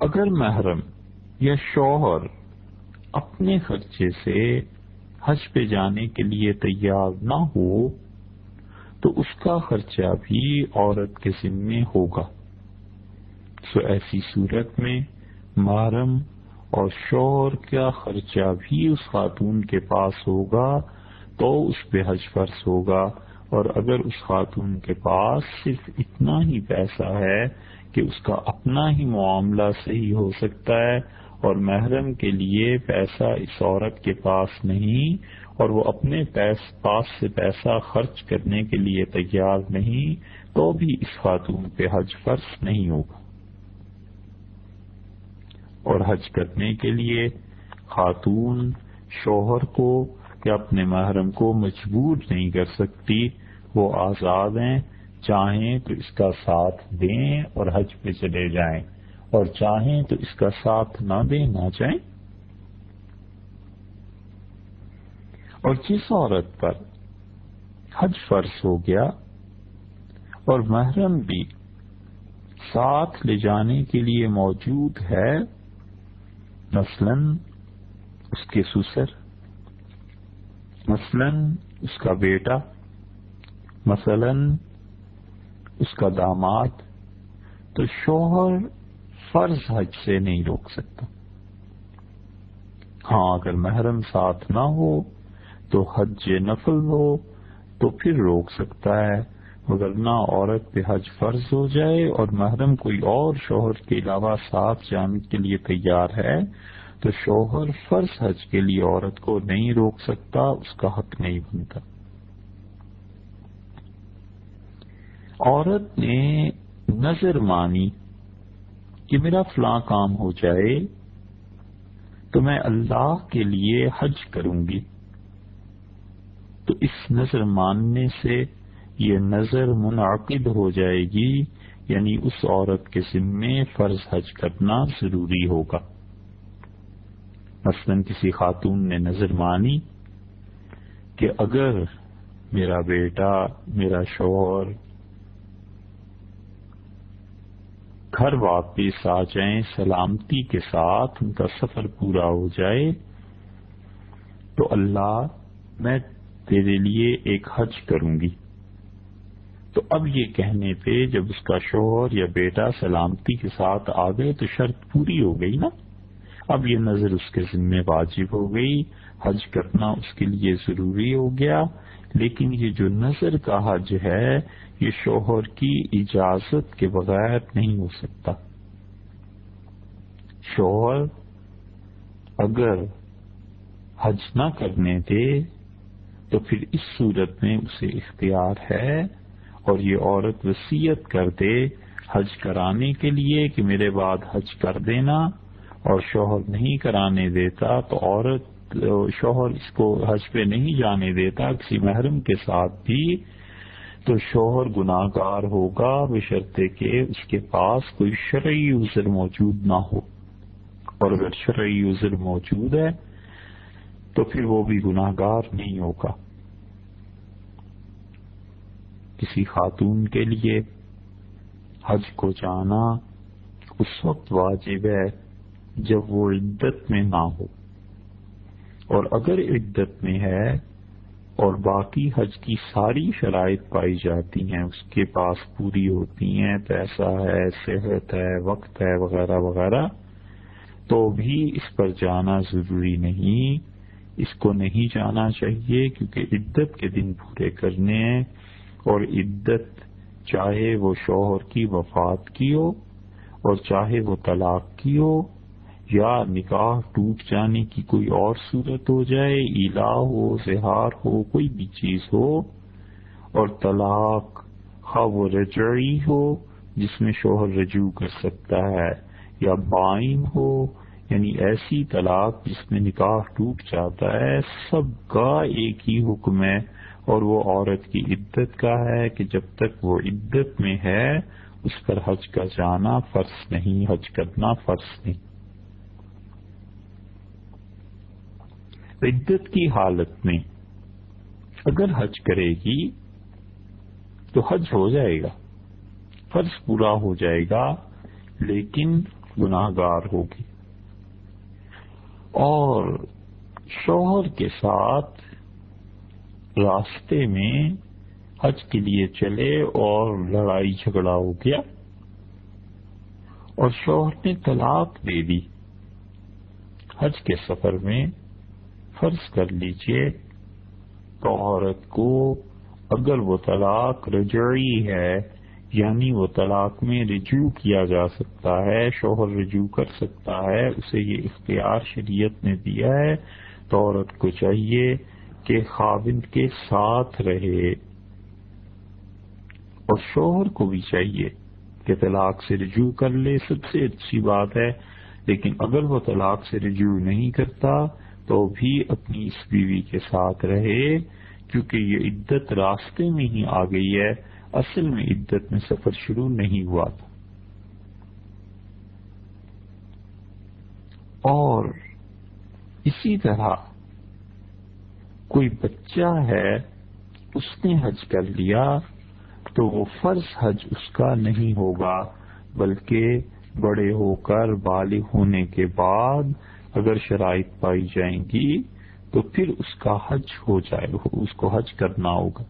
اگر محرم یا شوہر اپنے خرچے سے حج پہ جانے کے لیے تیار نہ ہو، تو اس کا خرچہ بھی عورت کے ذمے ہوگا۔ سو ایسی صورت میں محرم اور شوہر کا خرچہ بھی اس خاتون کے پاس ہوگا، تو اس پہ حج فرض ہوگا۔ اور اگر اس خاتون کے پاس صرف اتنا ہی پیسہ ہے کہ اس کا اپنا ہی معاملہ صحیح ہو سکتا ہے اور محرم کے لیے پیسہ اس عورت کے پاس نہیں اور وہ اپنے پاس سے پیسہ خرچ کرنے کے لیے تیار نہیں، تو بھی اس خاتون پہ حج فرض نہیں ہوگا۔ اور حج کرنے کے لیے خاتون شوہر کو یا اپنے محرم کو مجبور نہیں کر سکتی، وہ آزاد ہیں۔ چاہیں تو اس کا ساتھ دیں اور حج پہ چلے جائیں اور چاہیں تو اس کا ساتھ نہ دیں، نہ جائیں۔ اور جس عورت پر حج فرض ہو گیا اور محرم بھی ساتھ لے جانے کے لیے موجود ہے، مثلا اس کے سسر، مثلا اس کا بیٹا، مثلا اس کا داماد، تو شوہر فرض حج سے نہیں روک سکتا۔ ہاں اگر محرم ساتھ نہ ہو، تو حج نفل ہو، تو پھر روک سکتا ہے۔ مگر نہ عورت پہ حج فرض ہو جائے اور محرم کوئی اور شوہر کے علاوہ ساتھ جانے کے لیے تیار ہے، تو شوہر فرض حج کے لیے عورت کو نہیں روک سکتا، اس کا حق نہیں بنتا۔ عورت نے نظر مانی کہ میرا فلاں کام ہو جائے تو میں اللہ کے لیے حج کروں گی۔ تو اس نظر ماننے سے یہ نظر منعقد ہو جائے گی یعنی اس عورت کے ذمے فرض حج کرنا ضروری ہوگا۔ مثلا کسی خاتون نے نظر مانی کہ اگر میرا بیٹا، میرا شوہر گھر واپس آ جائیں، سلامتی کے ساتھ ان کا سفر پورا ہو جائے۔ تو اللہ، میں تیرے لیے ایک حج کروں گی۔ تو اب یہ کہنے پہ جب اس کا شوہر یا بیٹا سلامتی کے ساتھ آ گئے تو شرط پوری ہو گئی نا؟ اب یہ نظر اس کے ذمے واجب ہو گئی، حج کرنا اس کے لیے ضروری ہو گیا، لیکن یہ جو نظر کا حج ہے، یہ شوہر کی اجازت کے بغیر نہیں ہو سکتا۔ شوہر اگر حج نہ کرنے دے، تو پھر اس صورت میں اسے اختیار ہے اور یہ عورت وسیعت کر دے حج کرانے کے لیے کہ میرے بعد حج کر دینا۔ اور شوہر نہیں کرانے دیتا تو عورت، شوہر اس کو حج پہ نہیں جانے دیتا، کسی محرم کے ساتھ بھی تو شوہر گناہ گار ہوگا بشرطے کہ اس کے پاس کوئی شرعی عذر موجود نہ ہو۔ اور اگر شرعی عذر موجود ہے تو پھر وہ بھی گناہ گار نہیں ہوگا۔ کسی خاتون کے لیے حج کو جانا اس وقت واجب ہے جب وہ عدت میں نہ ہو۔ اور اگر عدت میں ہے اور باقی حج کی ساری شرائط پائی جاتی ہیں، اس کے پاس پوری ہوتی ہیں، پیسہ ہے، صحت ہے، وقت ہے، وغیرہ وغیرہ، تو بھی اس پر جانا ضروری نہیں۔ اس کو نہیں جانا چاہیے کیونکہ عدت کے دن پورے کرنے ہیں۔ اور عدت چاہے وہ شوہر کی، وفات کی ہو، اور چاہے وہ طلاق کی ہو یا نکاح ٹوٹ جانے کی کوئی اور صورت ہو جائے، ایلا ہو، زہار ہو، کوئی بھی چیز ہو، اور طلاق خواہ وہ رجعی ہو، جس میں شوہر رجوع کر سکتا ہے، یا بائن ہو یعنی ایسی طلاق جس میں نکاح ٹوٹ جاتا ہے، سب کا ایک ہی حکم ہے، اور وہ عورت کی عدت کا ہے کہ جب تک وہ عدت میں ہے، اس پر حج کا جانا فرض نہیں، حج کرنا فرض نہیں۔ عدت کی حالت میں اگر حج کرے گی تو حج ہو جائے گا، فرض پورا ہو جائے گا، لیکن گناہ گار ہوگی۔ اور شوہر کے ساتھ راستے میں حج کے لیے چلے اور لڑائی جھگڑا ہو گیا اور شوہر نے طلاق دے دی۔ حج کے سفر میں فرض کر لیجیے تو عورت کو اگر وہ طلاق رجعی ہے یعنی وہ طلاق میں رجوع کیا جا سکتا ہے، شوہر رجوع کر سکتا ہے، اسے یہ اختیار شریعت نے دیا ہے، تو عورت کو چاہیے کہ خاوند کے ساتھ رہے۔ اور شوہر کو بھی چاہیے کہ طلاق سے رجوع کر لے، سب سے اچھی بات ہے، لیکن اگر وہ طلاق سے رجوع نہیں کرتا تو بھی اپنی اس بیوی کے ساتھ رہے، کیونکہ یہ عدت راستے میں ہی آ گئی ہے۔ اصل میں عدت میں سفر شروع نہیں ہوا تھا۔ اور اسی طرح کوئی بچہ ہے، اس نے حج کر لیا، تو وہ فرض حج اس کا نہیں ہوگا، بلکہ بڑے ہو کر بالغ ہونے کے بعد اگر شرائط پائی جائیں گی تو پھر اس کا حج ہو جائے اس کو حج کرنا ہوگا۔